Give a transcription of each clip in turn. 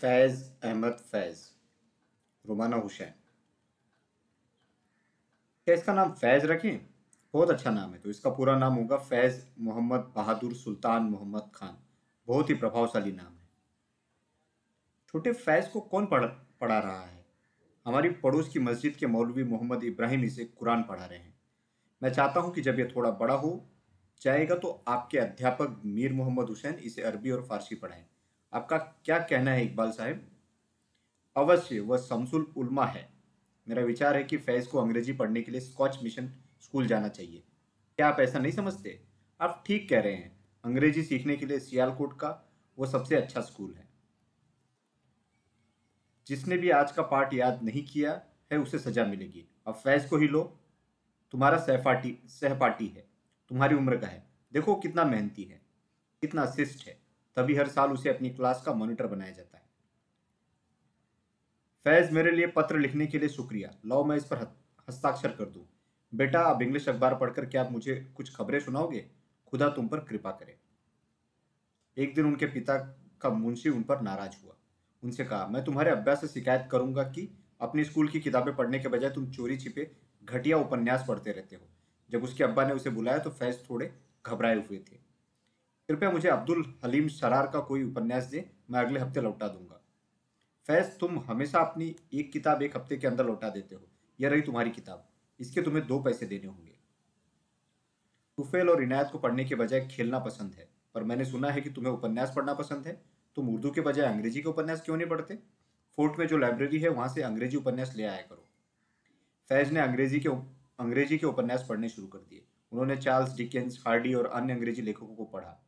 फैज़ अहमद फैज़ रुमाना हुसैन क्या इसका नाम फैज़ रखें? बहुत अच्छा नाम है तो इसका पूरा नाम होगा फैज़ मोहम्मद बहादुर सुल्तान मोहम्मद खान बहुत ही प्रभावशाली नाम है। छोटे फैज़ को कौन पढ़, पढ़ा रहा है? हमारी पड़ोस की मस्जिद के मौलवी मोहम्मद इब्राहिम इसे कुरान पढ़ा रहे हैं। मैं चाहता हूँ कि जब यह थोड़ा बड़ा हो जाएगा तो आपके अध्यापक मीर मोहम्मद हुसैन इसे अरबी और फारसी पढ़ाएँ। आपका क्या कहना है इकबाल साहब? अवश्य, वह शमसुल उल्मा है। मेरा विचार है कि फैज़ को अंग्रेज़ी पढ़ने के लिए स्कॉच मिशन स्कूल जाना चाहिए। क्या आप ऐसा नहीं समझते? आप ठीक कह रहे हैं। अंग्रेज़ी सीखने के लिए सियालकोट का वो सबसे अच्छा स्कूल है। जिसने भी आज का पार्ट याद नहीं किया है, उसे सजा मिलेगी। अब फैज़ को ही लो। तुम्हारा सहपाठी सहपाठी है। तुम्हारी उम्र का है। देखो कितना मेहनती है। कितना शिष्ट है। तभी हर साल उसे अपनी क्लास का मॉनिटर बनाया जाता है। फैज, मेरे लिए पत्र लिखने के लिए शुक्रिया। लाओ, मैं इस पर हस्ताक्षर कर दूँ। बेटा अब इंग्लिश अखबार पढ़कर क्या आप मुझे कुछ खबरें सुनाओगे? खुदा तुम पर कृपा करे। एक दिन उनके पिता का मुंशी उन पर नाराज़ हुआ। उनसे कहा, मैं तुम्हारे अभ्यास से शिकायत करूँगा कि अपनी स्कूल की किताबें पढ़ने के बजाय तुम चोरी छिपे घटिया उपन्यास पढ़ते रहते हो। जब उसके अब्बा ने उसे बुलाया तो फैज थोड़े घबराए हुए थे। कृपया मुझे अब्दुल हलीम शरार का कोई उपन्यास दे, मैं अगले हफ़्ते लौटा दूँगा। फैज, तुम हमेशा अपनी एक किताब एक हफ़्ते के अंदर लौटा देते हो। यह रही तुम्हारी किताब। इसके तुम्हें दो पैसे देने होंगे। तुफेल और इनायत को पढ़ने के बजाय खेलना पसंद है, पर मैंने सुना है कि तुम्हें उपन्यास पढ़ना पसंद है। तुम उर्दू के बजाय अंग्रेज़ी के उपन्यास क्यों नहीं पढ़ते? फोर्ट में जो लाइब्रेरी है, वहाँ से अंग्रेज़ी उपन्यास ले आया करो। फैज ने अंग्रेज़ी के अंग्रेज़ी के उपन्यास पढ़ने शुरू कर दिए। उन्होंने चार्ल्स डिकेंस, हार्डी और अन्य अंग्रेज़ी लेखकों को पढ़ा।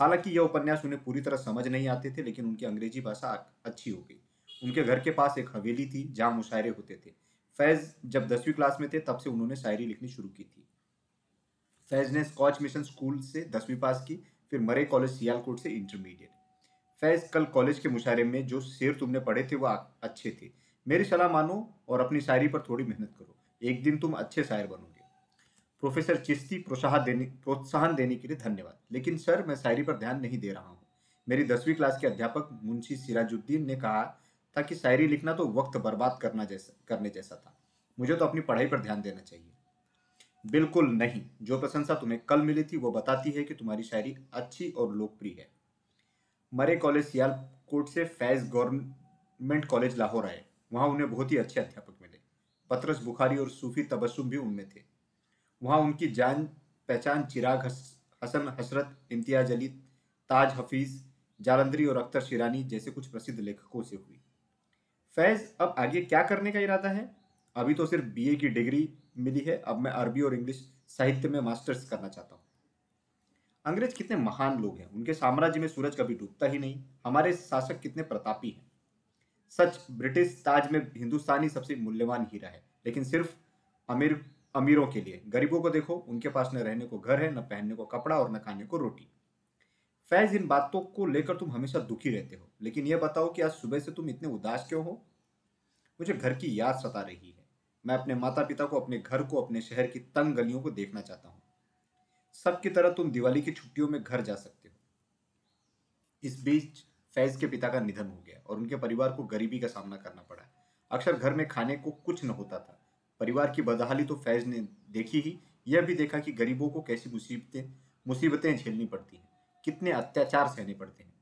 हालाँकि यह उपन्यास उन्हें पूरी तरह समझ नहीं आते थे, लेकिन उनकी अंग्रेज़ी भाषा अच्छी हो गई। उनके घर के पास एक हवेली थी, जहाँ मुशायरे होते थे। फैज जब दसवीं क्लास में थे, तब से उन्होंने शायरी लिखनी शुरू की थी। फैज ने स्कॉच मिशन स्कूल से दसवीं पास की, फिर मरे कॉलेज सियालकोट से इंटरमीडिएट। फैज कल कॉलेज के मुशायरे में जो शेर तुमने पढ़े थे, वो अच्छे थे। मेरी सलाह मानो और अपनी शायरी पर थोड़ी मेहनत करो। एक दिन तुम अच्छे शायर बनोगे। प्रोफेसर चिश्ती प्रोत्साहन देने प्रोत्साहन देने के लिए धन्यवाद। लेकिन सर, मैं शायरी पर ध्यान नहीं दे रहा हूँ। मेरी दसवीं क्लास के अध्यापक मुंशी सिराजुद्दीन ने कहा था कि शायरी लिखना तो वक्त बर्बाद करना जैसा करने जैसा था। मुझे तो अपनी पढ़ाई पर ध्यान देना चाहिए। बिल्कुल नहीं। जो प्रशंसा तुम्हें कल मिली थी, वो बताती है कि तुम्हारी शायरी अच्छी और लोकप्रिय है। मरे कॉलेज सियालकोट से फैज गवर्नमेंट कॉलेज लाहौर आए। वहाँ उन्हें बहुत ही अच्छे अध्यापक मिले। पत्रस बुखारी और सूफी तबस्सुम भी उनमें थे। वहाँ उनकी जान पहचान चिराग हसन हसरत, इम्तियाज़ अली, ताज हफीज, जालंधरी और अख्तर शिरानी जैसे कुछ प्रसिद्ध लेखकों से हुई। फैज, अब आगे क्या करने का इरादा है? अभी तो सिर्फ़ बीए की डिग्री मिली है। अब मैं अरबी और इंग्लिश साहित्य में मास्टर्स करना चाहता हूँ। अंग्रेज़ कितने महान लोग हैं। उनके साम्राज्य में सूरज कभी डूबता ही नहीं। हमारे शासक कितने प्रतापी हैं। सच, ब्रिटिश, ताज में हिंदुस्तानी सबसे मूल्यवान हीरा है। लेकिन सिर्फ़ अमीर अमीरों के लिए। गरीबों को देखो, उनके पास न रहने को घर है, न पहनने को कपड़ा और न खाने को रोटी। फैज, इन बातों को लेकर तुम हमेशा दुखी रहते हो। लेकिन यह बताओ कि आज सुबह से तुम इतने उदास क्यों हो? मुझे घर की याद सता रही है। मैं अपने माता पिता को, अपने घर को, अपने शहर की तंग गलियों को देखना चाहता हूँ। सबकी तरह तुम दिवाली की छुट्टियों में घर जा सकते हो। इस बीच फैज के पिता का निधन हो गया और उनके परिवार को गरीबी का सामना करना पड़ा। अक्सर घर में खाने को कुछ न होता था। परिवार की बदहाली तो फैज ने देखी ही, यह भी देखा कि गरीबों को कैसी मुसीबतें मुसीबतें झेलनी पड़ती हैं, कितने अत्याचार सहने पड़ते हैं।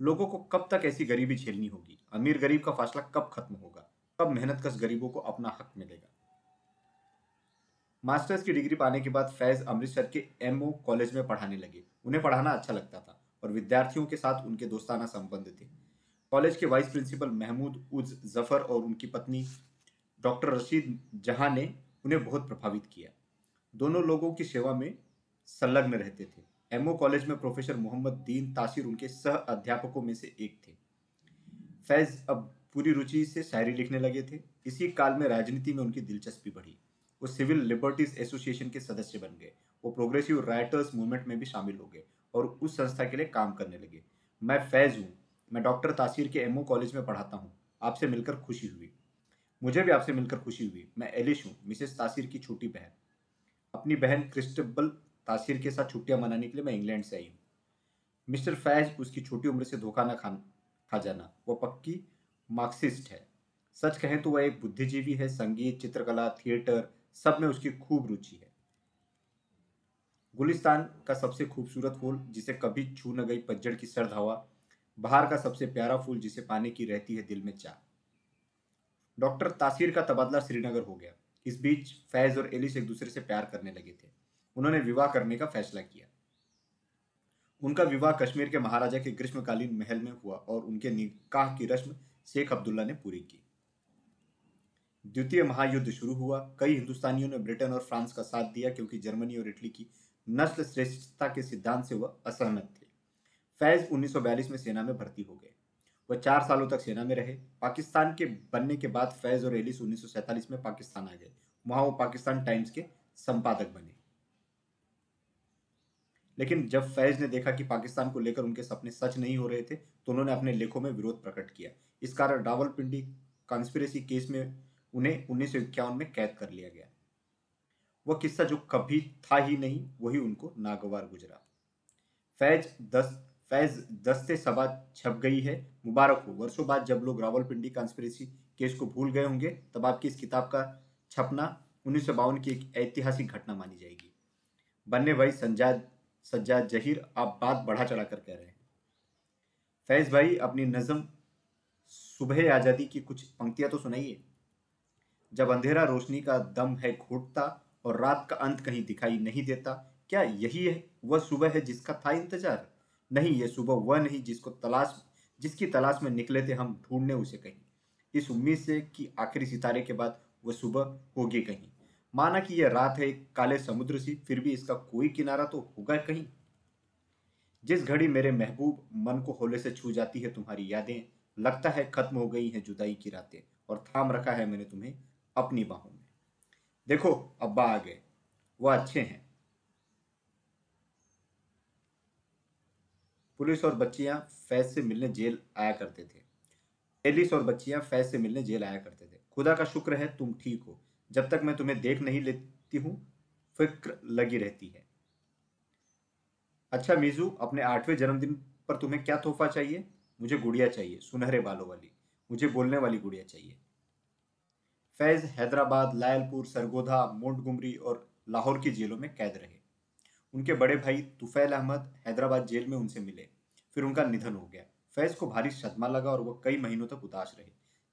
लोगों को कब तक ऐसी गरीबी झेलनी होगी? अमीर गरीब का फासला कब खत्म होगा? कब मेहनत कश गरीबों को अपना हक मिलेगा? मास्टर्स की डिग्री पाने के बाद फैज अमृतसर के एमओ कॉलेज में पढ़ाने लगे। उन्हें पढ़ाना अच्छा लगता था और विद्यार्थियों के साथ उनके दोस्ताना संबंध थे। कॉलेज के वाइस प्रिंसिपल महमूद उज ज़फ़र और उनकी पत्नी डॉक्टर रशीद जहाँ ने उन्हें बहुत प्रभावित किया। दोनों लोगों की सेवा में संलग्न रहते थे। एमओ कॉलेज में प्रोफेसर मोहम्मद दीन तासिर उनके सह अध्यापकों में से एक थे। फैज अब पूरी रुचि से शायरी लिखने लगे थे। इसी काल में राजनीति में उनकी दिलचस्पी बढ़ी। वो सिविल लिबर्टीज एसोसिएशन के सदस्य बन गए। वो प्रोग्रेसिव राइटर्स मूवमेंट में भी शामिल हो गए और उस संस्था के लिए काम करने लगे। मैं फैज हूँ। मैं डॉक्टर तासिर के एमओ कॉलेज में पढ़ाता हूँ। आपसे मिलकर खुशी हुई। मुझे भी आपसे मिलकर खुशी हुई। मैं एलिश हूँ, मिसेस तासिर की छोटी बहन। अपनी बहन क्रिस्टबल तासिर के साथ छुट्टियाँ मनाने के लिए मैं इंग्लैंड से आई हूँ। मिस्टर फैज, उसकी छोटी उम्र से धोखा न खान था जाना। वो पक्की मार्क्सिस्ट है। सच कहें तो वह एक बुद्धिजीवी है, संगीत, चित्रकला, थिएटर, सब में उसकी खूब रुचि है। गुलिस्तान का सबसे खूबसूरत फूल, जिसे कभी छू न गई पज्जड़ की सर्द हवा, बाहर का सबसे प्यारा फूल जिसे पाने की रहती है दिल में चाह। डॉक्टर तासीर का तबादला श्रीनगर हो गया। इस बीच फैज और एलिस एक दूसरे से प्यार करने लगे थे। उन्होंने विवाह करने का फैसला किया। उनका विवाह कश्मीर के महाराजा के ग्रीष्मकालीन महल में हुआ और उनके निकाह की रस्म शेख अब्दुल्ला ने पूरी की। द्वितीय महायुद्ध शुरू हुआ। कई हिंदुस्तानियों ने ब्रिटेन और फ्रांस का साथ दिया क्योंकि जर्मनी और इटली की नस्ल श्रेष्ठता के सिद्धांत से वह असहमत थे। फैज 1942 में सेना में भर्ती हो गए। वह चार सालों तक सेना में रहे। पाकिस्तान के बनने के बाद फैज और एलिस उन्नीस में पाकिस्तान आ गए। वहाँ वो पाकिस्तान टाइम्स के संपादक बने। लेकिन जब फैज ने देखा कि पाकिस्तान को लेकर उनके सपने सच नहीं हो रहे थे तो उन्होंने अपने लेखों में विरोध प्रकट किया। इस कारण रावलपिंडी कॉन्स्पिरेसी केस में उन्हें उन्नीस सौ इक्यावन में कैद कर लिया गया। वह किस्सा जो कभी था ही नहीं, वही उनको नागवार गुजरा। फैज दस फैज दस्ते सभा छप गई है। मुबारक हो। वर्षों बाद जब लोग रावलपिंडी कॉन्स्पिरेसी केस को भूल गए होंगे, तब आपकी इस किताब का छपना उन्नीस सौ बावन की एक ऐतिहासिक घटना मानी जाएगी। बनने भाई संजाद, सज्जाद जहीर आप बात बढ़ा चढ़ा कर कह रहे हैं। फैज भाई, अपनी नज़म सुबह आज़ादी की कुछ पंक्तियाँ तो सुनाइए। जब अंधेरा रोशनी का दम है घूटता और रात का अंत कहीं दिखाई नहीं देता, क्या यही है, वह सुबह है जिसका था इंतज़ार? नहीं, ये सुबह वह नहीं, जिसको तलाश, जिसकी तलाश में निकले थे हम, ढूँढने उसे कहीं। इस उम्मीद से कि आखिरी सितारे के बाद वह सुबह होगी कहीं। माना कि यह रात है, काले समुद्र सी, फिर भी इसका कोई किनारा तो होगा कहीं। जिस घड़ी मेरे महबूब मन को होले से छू जाती है, तुम्हारी यादें लगता है खत्म हो गई हैं जुदाई की रातें, और थाम रखा है मैंने तुम्हें अपनी बाहों में। देखो, अब्बा आ गए। वह अच्छे हैं। पुलिस और बच्चियाँ फैज से मिलने जेल आया करते थे। एलिस और बच्चियाँ फैज से मिलने जेल आया करते थे। खुदा का शुक्र है तुम ठीक हो। जब तक मैं तुम्हें देख नहीं लेती हूँ, फ़िक्र लगी रहती है। अच्छा मीजू, अपने आठवें जन्मदिन पर तुम्हें क्या तोहफा चाहिए? मुझे गुड़िया चाहिए, सुनहरे बालों वाली। मुझे बोलने वाली गुड़िया चाहिए। फैज हैदराबाद, लायलपुर, सरगोधा, मोंटगुमरी और लाहौर की जेलों में कैद रहे। उनके बड़े भाई तुफैल अहमद हैदराबाद जेल में उनसे मिले। फिर उनका निधन हो गया। फैज को भारी सदमा लगा और वह कई महीनों तक उदास रहे।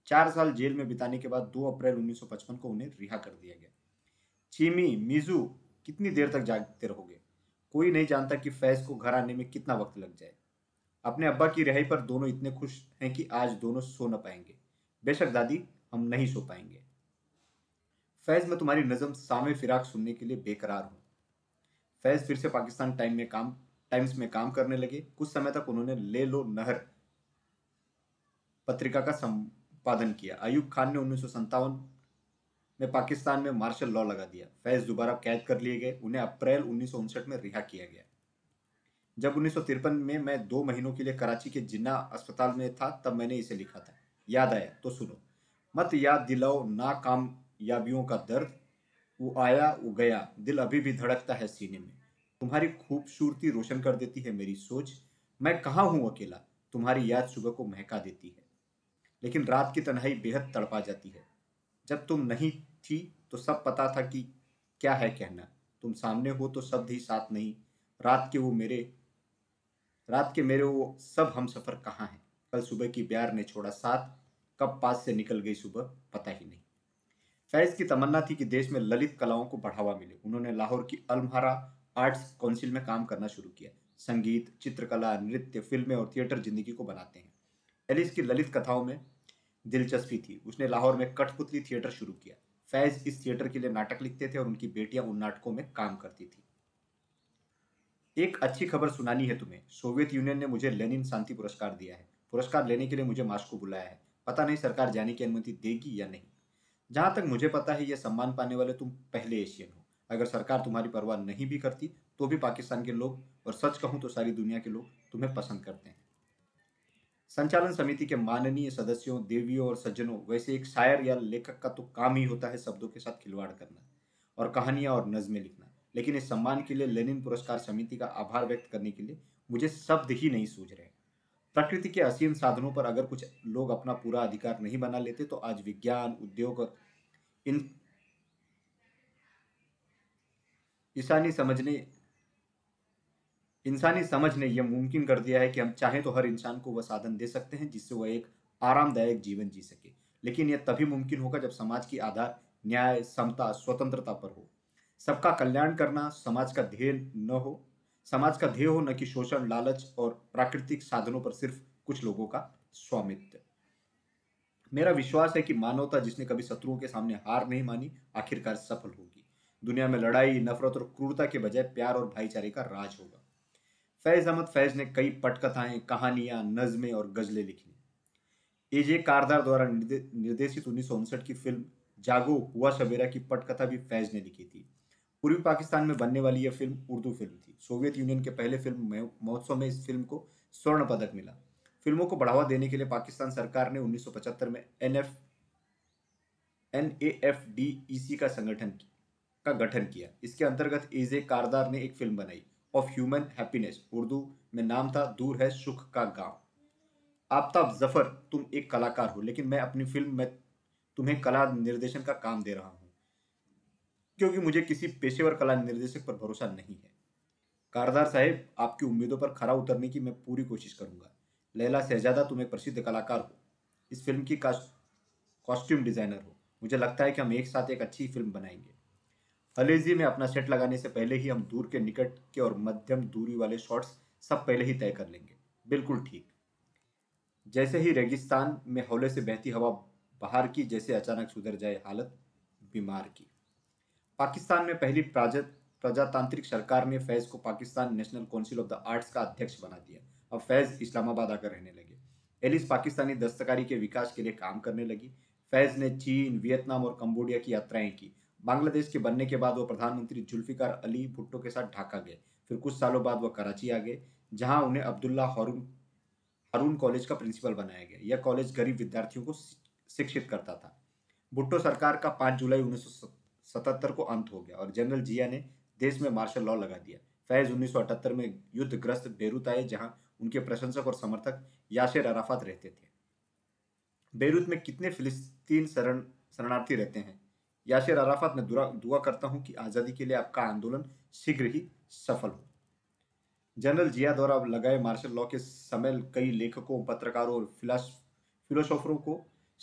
चार साल जेल में बिताने के बाद 2 अप्रैल 1955 को उन्हें रिहा कर दिया गया। चीमी, मीजू, कितनी देर तक जागते रहोगे? कोई नहीं जानता कि फैज को घर आने में कितना वक्त लग जाए। अपने अब्बा की रिहाई पर दोनों इतने खुश हैं कि आज दोनों सो न पाएँगे। बेशक दादी, हम नहीं सो पाएँगे। फैज, मैं तुम्हारी नज़म सामे फिराक सुनने के लिए बेकरार हूँ। फैज फिर से पाकिस्तान टाइम में काम टाइम्स में काम करने लगे। कुछ समय तक उन्होंने ले लो नहर पत्रिका का संपादन किया। अयूब खान ने उन्नीस सौ सतावन में पाकिस्तान में मार्शल लॉ लगा दिया। फैज दोबारा कैद कर लिए गए। उन्हें अप्रैल उन्नीस सौ उनसठ में रिहा किया गया। जब उन्नीस सौ तिरपन में मैं दो महीनों के लिए कराची के जिन्ना अस्पताल में था, तब मैंने इसे लिखा था। याद आया तो सुनो। मत याद दिलाओ ना नाकामयाबियों का दर्द। वो आया, वो गया। दिल अभी भी धड़कता है सीने में। तुम्हारी खूबसूरती रोशन कर देती है मेरी सोच। मैं कहाँ हूँ अकेला? तुम्हारी याद सुबह को महका देती है। लेकिन रात की तन्हाई बेहद तड़पा जाती है। जब तुम नहीं थी तो सब पता था कि क्या है कहना। तुम सामने हो तो शब्द ही साथ नहीं। रात के वो मेरे, रात के मेरे वो सब हम सफ़र कहाँ हैं? कल सुबह की प्यार ने छोड़ा साथ। कब पास से निकल गई सुबह, पता ही नहीं। फैज की तमन्ना थी कि देश में ललित कलाओं को बढ़ावा मिले। उन्होंने लाहौर की अलमहारा आर्ट्स काउंसिल में काम करना शुरू किया। संगीत, चित्रकला, नृत्य, फ़िल्में और थिएटर ज़िंदगी को बनाते हैं। एलिस की ललित कथाओं में दिलचस्पी थी। उसने लाहौर में कठपुतली थिएटर शुरू किया। फैज इस थिएटर के लिए नाटक लिखते थे और उनकी बेटियाँ उन नाटकों में काम करती थी। एक अच्छी खबर सुनानी है तुम्हें। सोवियत यूनियन ने मुझे लेनिन शांति पुरस्कार दिया है। पुरस्कार लेने के लिए मुझे मास्को बुलाया है। पता नहीं सरकार जाने की अनुमति देगी या नहीं। जहाँ तक मुझे पता है यह सम्मान पाने वाले तुम पहले एशियन हो। अगर सरकार तुम्हारी परवाह नहीं भी करती तो भी पाकिस्तान के लोग, और सच कहूँ तो सारी दुनिया के लोग तुम्हें पसंद करते हैं। संचालन समिति के माननीय सदस्यों, देवियों और सज्जनों, वैसे एक शायर या लेखक का तो काम ही होता है शब्दों के साथ खिलवाड़ करना, और कहानियाँ और नज़में लिखना। लेकिन इस सम्मान के लिए लेनिन पुरस्कार समिति का आभार व्यक्त करने के लिए मुझे शब्द ही नहीं सूझ रहे। प्रकृति के असीम साधनों पर अगर कुछ लोग अपना पूरा अधिकार नहीं बना लेते तो आज विज्ञान, उद्योग और इन इंसानी समझने, इंसानी समझ ने यह मुमकिन कर दिया है कि हम चाहें तो हर इंसान को वह साधन दे सकते हैं जिससे वह एक आरामदायक जीवन जी सके। लेकिन यह तभी मुमकिन होगा जब समाज की आधार, न्याय, समता, स्वतंत्रता पर हो। सबका कल्याण करना समाज का ध्येय न हो। समाज का ध्येय हो न कि शोषण, लालच और प्राकृतिक साधनों पर सिर्फ़ कुछ लोगों का स्वामित्व। मेरा विश्वास है कि मानवता जिसने कभी शत्रुओं के सामने हार नहीं मानी, आखिरकार सफल होगी। दुनिया में लड़ाई, नफरत और क्रूरता के बजाय प्यार और भाईचारे का राज होगा। फैज अहमद फैज ने कई पटकथाएँ, कहानियाँ, नज्में और गजलें लिखी एजे कारदार द्वारा निर्देशित उन्नीस की फ़िल्म जागो हुआ सवेरा की पटकथा भी फैज ने लिखी थी। पूर्वी पाकिस्तान में बनने वाली यह फ़िल्म उर्दू फ़िल्म थी। सोवियत यूनियन के पहले फ़िल्म महोत्सव में इस फ़िल्म को स्वर्ण पदक मिला। फ़िल्मों को बढ़ावा देने के लिए पाकिस्तान सरकार ने 1975 में N F N A F D E C का संगठन का गठन किया। इसके अंतर्गत एजे कारदार ने एक फ़िल्म बनाई, ऑफ़ ह्यूमन हैप्पीनेस। उर्दू में नाम था दूर है सुख का गाँव। आफ्ताब ज़फ़र, तुम एक कलाकार हो, लेकिन मैं अपनी फ़िल्म में तुम्हें कला निर्देशन का काम दे रहा हूँ, क्योंकि मुझे किसी पेशेवर कला निर्देशक पर भरोसा नहीं है। कारदार साहेब, आपकी उम्मीदों पर खरा उतरने की मैं पूरी कोशिश करूँगा। लैला शहजादा तुम एक प्रसिद्ध कलाकार हो। इस फ़िल्म की कॉस्ट्यूम डिज़ाइनर हो। मुझे लगता है कि हम एक साथ एक अच्छी फ़िल्म बनाएँगे। हलेजी में अपना सेट लगाने से पहले ही हम दूर के निकट के और मध्यम दूरी वाले शॉट्स सब पहले ही तय कर लेंगे। बिल्कुल ठीक। जैसे ही रेगिस्तान में हौले से बहती हवा बाहर की, जैसे अचानक सुधर जाए हालत बीमार की। पाकिस्तान में पहली प्राज प्रजातांत्रिक सरकार ने फैज को Pakistan National Council of the Arts का अध्यक्ष बना दिया। अब फैज इस्लामाबाद आकर रहने लगे। एलिस पाकिस्तानी दस्तकारी के विकास के लिए काम करने लगी। फैज ने चीन, वियतनाम और कंबोडिया की यात्राएँ की। बांग्लादेश के बनने के बाद वो प्रधानमंत्री जुल्फिकार अली भुट्टो के साथ ढाका गए। फिर कुछ सालों बाद वह कराची आ गए, जहाँ उन्हें अब्दुल्ला हारून हारून कॉलेज का प्रिंसिपल बनाया गया। यह कॉलेज गरीब विद्यार्थियों को शिक्षित करता था। भुट्टो सरकार का 5 जुलाई 1977 को अंत हो गया और जनरल जिया ने देश में मार्शल लॉ लगा दिया। फैज 1978 में युद्धग्रस्त बेरूत आए, जहाँ उनके प्रशंसक और समर्थक यासिर अराफात रहते थे। बेरूत में कितने फिलिस्तीन शरण, शरणार्थी रहते हैं? यासिर अराफात, में दुआ करता हूँ कि आज़ादी के लिए आपका आंदोलन शीघ्र ही सफल हो। जनरल जिया द्वारा लगाए मार्शल लॉ के समय कई लेखकों, पत्रकारों और फिलोसोफरों को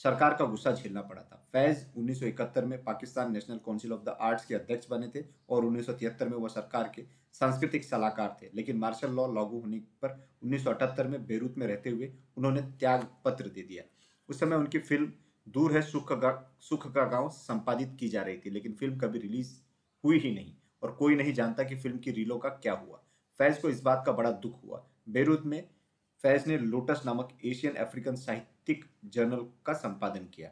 सरकार का गुस्सा झेलना पड़ा था। फैज 1971 में Pakistan National Council of the Arts के अध्यक्ष बने थे और 1973 में वह सरकार के सांस्कृतिक सलाहकार थे। लेकिन मार्शल लॉ लागू होने पर 1978 में बेरूत में रहते हुए उन्होंने त्याग पत्र दे दिया। उस समय उनकी फ़िल्म दूर है, सुख का सुख का गाँव संपादित की जा रही थी, लेकिन फ़िल्म कभी रिलीज़ हुई ही नहीं और कोई नहीं जानता कि फ़िल्म की रीलों का क्या हुआ। फैज को इस बात का बड़ा दुख हुआ। बेरूत में फैज ने लोटस नामक एशियन अफ्रीकन साहित्यिक जर्नल का संपादन किया।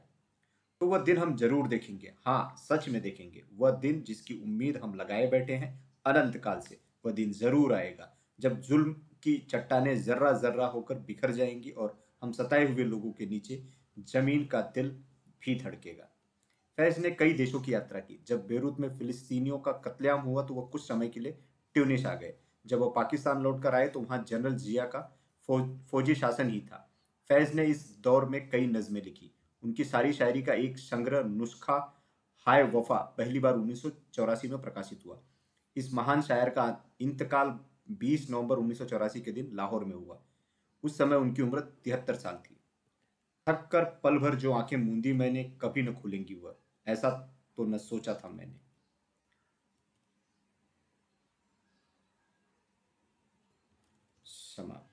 तो वह दिन हम ज़रूर देखेंगे। हाँ सच में देखेंगे। वह दिन जिसकी उम्मीद हम लगाए बैठे हैं, अनंत काल से। वह दिन ज़रूर आएगा, जब जुल्म की चट्टाने जर्रा जर्रा होकर बिखर जाएँगी और हम सताए हुए लोगों के नीचे ज़मीन का दिल भी धड़केगा। फैज ने कई देशों की यात्रा की। जब बेरूत में फिलिस्तीनियों का कत्लेआम हुआ तो वह कुछ समय के लिए ट्यूनिस आ गए। जब वह पाकिस्तान लौटकर आए तो वहाँ जनरल जिया का फौजी शासन ही था। फैज ने इस दौर में कई नज़में लिखी। उनकी सारी शायरी का एक संग्रह नुस्खा हाय वफा पहली बार उन्नीस में प्रकाशित हुआ। इस महान शायर का इंतकाल 20 नवंबर उन्नीस सौ चौरासी के दिन लाहौर में हुआ। उस समय उनकी उम्र तिहत्तर साल थी। थक कर पल भर जो आँखें मूंदी मैंने कभी न खुलेंगी वह ऐसा तो न सोचा था मैंने। समाप्त।